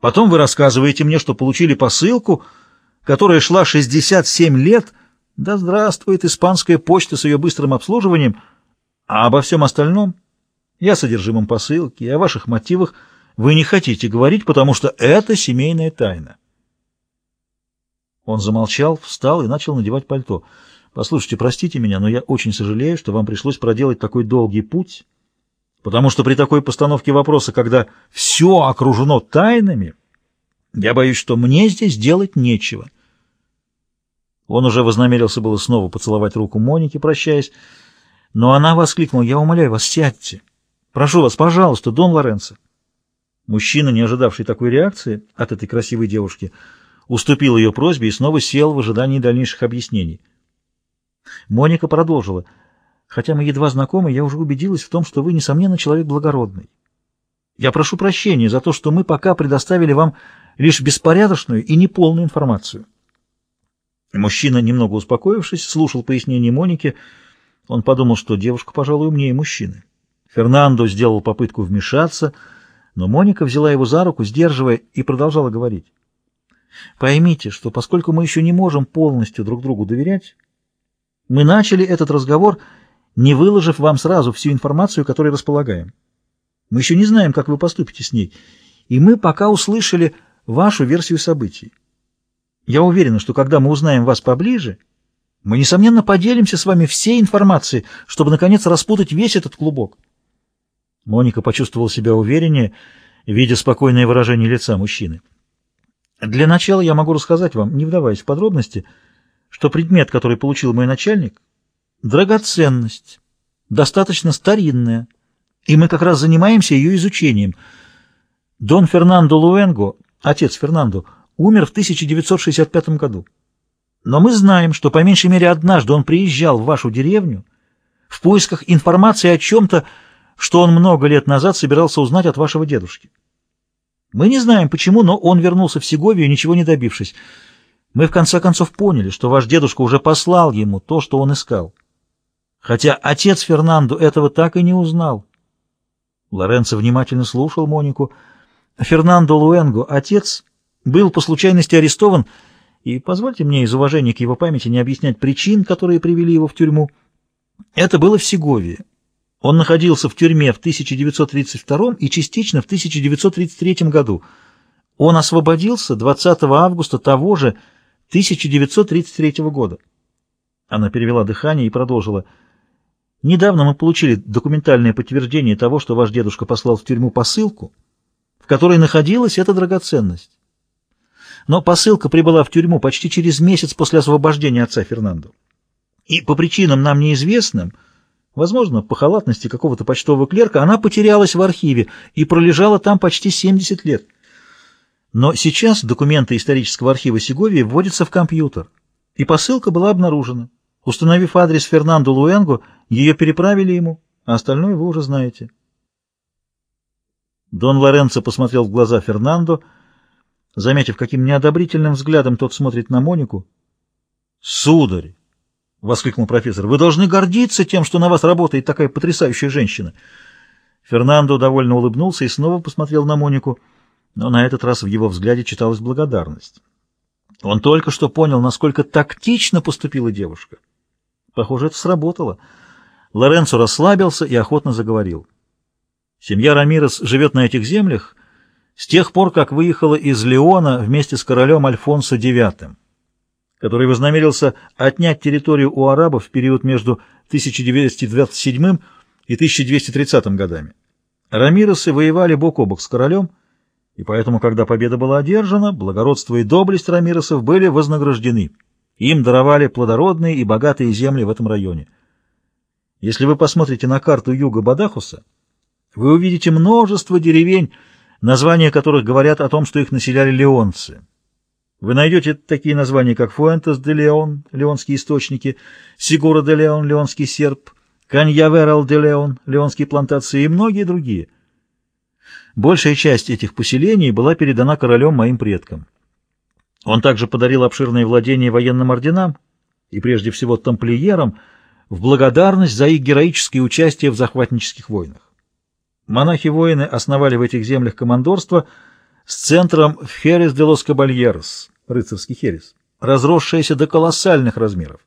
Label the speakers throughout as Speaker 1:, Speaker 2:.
Speaker 1: Потом вы рассказываете мне, что получили посылку, которая шла 67 лет. Да здравствует испанская почта с ее быстрым обслуживанием. А обо всем остальном, о содержимом посылки, о ваших мотивах, вы не хотите говорить, потому что это семейная тайна. Он замолчал, встал и начал надевать пальто. «Послушайте, простите меня, но я очень сожалею, что вам пришлось проделать такой долгий путь, потому что при такой постановке вопроса, когда все окружено тайнами, я боюсь, что мне здесь делать нечего». Он уже вознамерился было снова поцеловать руку Моники, прощаясь, но она воскликнула, «Я умоляю вас, сядьте. Прошу вас, пожалуйста, Дон Лоренцо». Мужчина, не ожидавший такой реакции от этой красивой девушки, — уступил ее просьбе и снова сел в ожидании дальнейших объяснений. Моника продолжила. «Хотя мы едва знакомы, я уже убедилась в том, что вы, несомненно, человек благородный. Я прошу прощения за то, что мы пока предоставили вам лишь беспорядочную и неполную информацию». Мужчина, немного успокоившись, слушал пояснение Моники. Он подумал, что девушка, пожалуй, умнее мужчины. Фернандо сделал попытку вмешаться, но Моника взяла его за руку, сдерживая, и продолжала говорить. Поймите, что поскольку мы еще не можем полностью друг другу доверять, мы начали этот разговор, не выложив вам сразу всю информацию, которой располагаем. Мы еще не знаем, как вы поступите с ней, и мы пока услышали вашу версию событий. Я уверена, что когда мы узнаем вас поближе, мы, несомненно, поделимся с вами всей информацией, чтобы, наконец, распутать весь этот клубок. Моника почувствовала себя увереннее, видя спокойное выражение лица мужчины. Для начала я могу рассказать вам, не вдаваясь в подробности, что предмет, который получил мой начальник, драгоценность, достаточно старинная, и мы как раз занимаемся ее изучением. Дон Фернандо Луэнго, отец Фернандо, умер в 1965 году. Но мы знаем, что по меньшей мере однажды он приезжал в вашу деревню в поисках информации о чем-то, что он много лет назад собирался узнать от вашего дедушки. Мы не знаем почему, но он вернулся в Сеговию, ничего не добившись. Мы в конце концов поняли, что ваш дедушка уже послал ему то, что он искал. Хотя отец Фернандо этого так и не узнал. Лоренцо внимательно слушал Монику. Фернандо Луэнго, отец, был по случайности арестован, и позвольте мне из уважения к его памяти не объяснять причин, которые привели его в тюрьму. Это было в Сеговии. Он находился в тюрьме в 1932 и частично в 1933 году. Он освободился 20 августа того же 1933 года. Она перевела дыхание и продолжила. Недавно мы получили документальное подтверждение того, что ваш дедушка послал в тюрьму посылку, в которой находилась эта драгоценность. Но посылка прибыла в тюрьму почти через месяц после освобождения отца Фернандо. И по причинам нам неизвестным – Возможно, по халатности какого-то почтового клерка она потерялась в архиве и пролежала там почти 70 лет. Но сейчас документы исторического архива Сеговии вводятся в компьютер, и посылка была обнаружена. Установив адрес Фернандо Луэнго, ее переправили ему, а остальное вы уже знаете. Дон Лоренцо посмотрел в глаза Фернандо, заметив, каким неодобрительным взглядом тот смотрит на Монику. «Сударь!» — воскликнул профессор. — Вы должны гордиться тем, что на вас работает такая потрясающая женщина. Фернандо довольно улыбнулся и снова посмотрел на Монику, но на этот раз в его взгляде читалась благодарность. Он только что понял, насколько тактично поступила девушка. Похоже, это сработало. Лоренцо расслабился и охотно заговорил. Семья Рамирес живет на этих землях с тех пор, как выехала из Леона вместе с королем Альфонсо IX который вознамерился отнять территорию у арабов в период между 1227 и 1230 годами. Рамиросы воевали бок о бок с королем, и поэтому, когда победа была одержана, благородство и доблесть Рамиросов были вознаграждены. Им даровали плодородные и богатые земли в этом районе. Если вы посмотрите на карту юга Бадахуса, вы увидите множество деревень, названия которых говорят о том, что их населяли леонцы. Вы найдете такие названия, как Фуэнтес де Леон, Леонские источники, Сигура де Леон, Леонский серп, Каньяверал де Леон, Леонские плантации и многие другие. Большая часть этих поселений была передана королем моим предкам. Он также подарил обширные владения военным орденам и прежде всего тамплиерам в благодарность за их героическое участие в захватнических войнах. Монахи-воины основали в этих землях командорство – с центром Херес де лос Кабальерос, рыцарский Херес, разросшаяся до колоссальных размеров.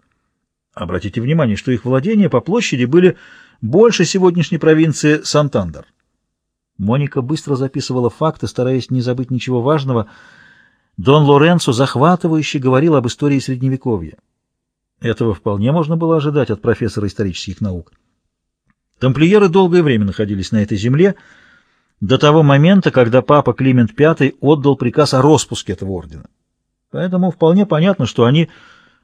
Speaker 1: Обратите внимание, что их владения по площади были больше сегодняшней провинции Сантандер. Моника быстро записывала факты, стараясь не забыть ничего важного. Дон Лоренцо захватывающе говорил об истории Средневековья. Этого вполне можно было ожидать от профессора исторических наук. Тамплиеры долгое время находились на этой земле, до того момента, когда папа Климент V отдал приказ о распуске этого ордена. Поэтому вполне понятно, что они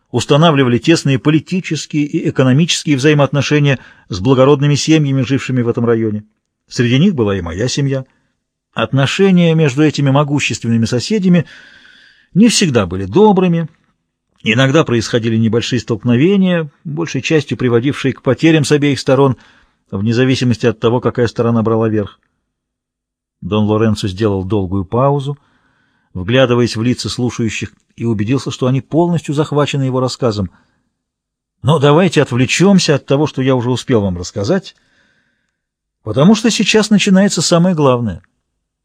Speaker 1: устанавливали тесные политические и экономические взаимоотношения с благородными семьями, жившими в этом районе. Среди них была и моя семья. Отношения между этими могущественными соседями не всегда были добрыми. Иногда происходили небольшие столкновения, большей частью приводившие к потерям с обеих сторон, вне зависимости от того, какая сторона брала верх. Дон Лоренцо сделал долгую паузу, вглядываясь в лица слушающих, и убедился, что они полностью захвачены его рассказом. Но давайте отвлечемся от того, что я уже успел вам рассказать, Потому что сейчас начинается самое главное.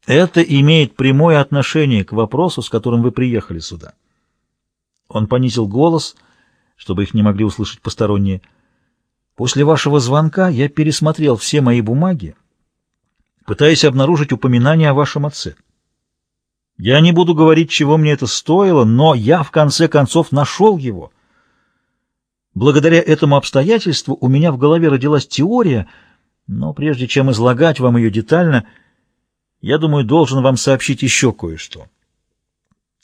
Speaker 1: Это имеет прямое отношение к вопросу, с которым вы приехали сюда. Он понизил голос, чтобы их не могли услышать посторонние. После вашего звонка я пересмотрел все мои бумаги, пытаясь обнаружить упоминание о вашем отце. Я не буду говорить, чего мне это стоило, но я в конце концов нашел его. Благодаря этому обстоятельству у меня в голове родилась теория — но прежде чем излагать вам ее детально, я думаю, должен вам сообщить еще кое-что.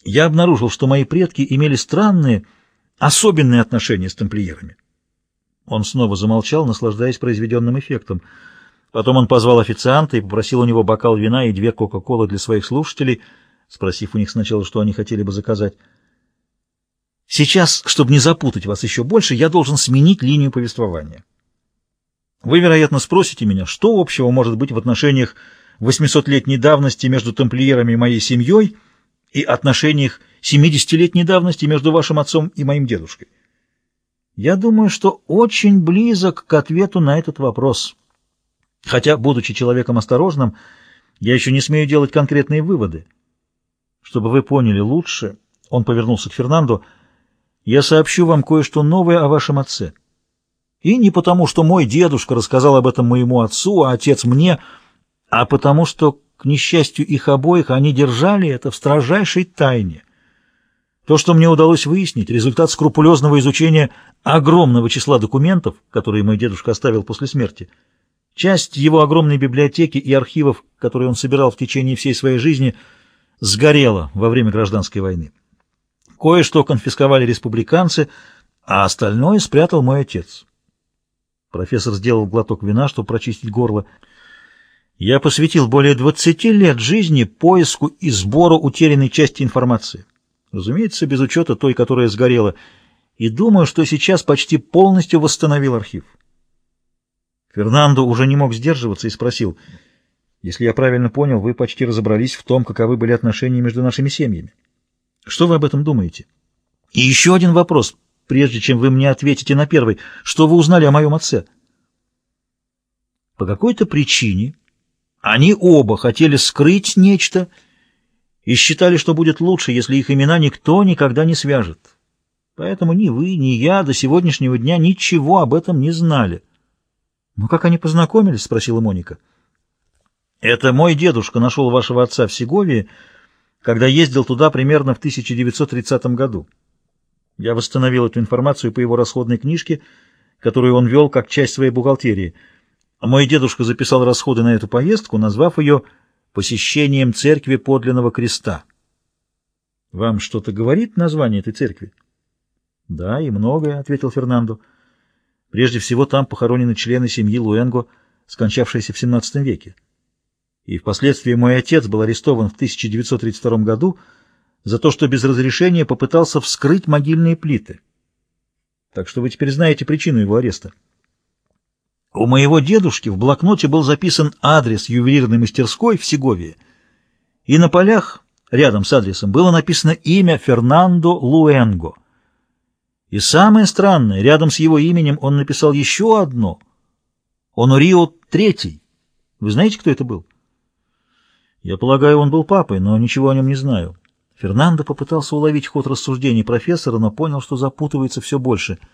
Speaker 1: Я обнаружил, что мои предки имели странные, особенные отношения с тамплиерами. Он снова замолчал, наслаждаясь произведенным эффектом. Потом он позвал официанта и попросил у него бокал вина и две кока-колы для своих слушателей, спросив у них сначала, что они хотели бы заказать. Сейчас, чтобы не запутать вас еще больше, я должен сменить линию повествования. Вы, вероятно, спросите меня, что общего может быть в отношениях 800-летней давности между тамплиерами и моей семьей и отношениях 70-летней давности между вашим отцом и моим дедушкой? Я думаю, что очень близок к ответу на этот вопрос. Хотя, будучи человеком осторожным, я еще не смею делать конкретные выводы. Чтобы вы поняли лучше, он повернулся к Фернандо, я сообщу вам кое-что новое о вашем отце. И не потому, что мой дедушка рассказал об этом моему отцу, а отец мне, а потому что, к несчастью их обоих, они держали это в строжайшей тайне. То, что мне удалось выяснить, результат скрупулезного изучения огромного числа документов, которые мой дедушка оставил после смерти. Часть его огромной библиотеки и архивов, которые он собирал в течение всей своей жизни, сгорела во время гражданской войны. Кое-что конфисковали республиканцы, а остальное спрятал мой отец. Профессор сделал глоток вина, чтобы прочистить горло. Я посвятил более 20 лет жизни поиску и сбору утерянной части информации. Разумеется, без учета той, которая сгорела. И думаю, что сейчас почти полностью восстановил архив. Фернандо уже не мог сдерживаться и спросил, «Если я правильно понял, вы почти разобрались в том, каковы были отношения между нашими семьями. Что вы об этом думаете?» «И еще один вопрос, прежде чем вы мне ответите на первый. Что вы узнали о моем отце? По какой-то причине они оба хотели скрыть нечто и считали, что будет лучше, если их имена никто никогда не свяжет. Поэтому ни вы, ни я до сегодняшнего дня ничего об этом не знали. «Ну как они познакомились?» — спросила Моника. «Это мой дедушка нашел вашего отца в Сеговии, когда ездил туда примерно в 1930 году». Я восстановил эту информацию по его расходной книжке, которую он вел как часть своей бухгалтерии. Мой дедушка записал расходы на эту поездку, назвав ее «посещением церкви подлинного креста». «Вам что-то говорит название этой церкви?» «Да, и многое», — ответил Фернандо. «Прежде всего там похоронены члены семьи Луэнго, скончавшиеся в XVII веке. И впоследствии мой отец был арестован в 1932 году, — за то, что без разрешения попытался вскрыть могильные плиты. Так что вы теперь знаете причину его ареста. У моего дедушки в блокноте был записан адрес ювелирной мастерской в Сеговии, и на полях рядом с адресом было написано имя Фернандо Луэнго. И самое странное, рядом с его именем он написал еще одно — Онурио Третий. Вы знаете, кто это был? Я полагаю, он был папой, но ничего о нем не знаю. Фернандо попытался уловить ход рассуждений профессора, но понял, что запутывается все больше —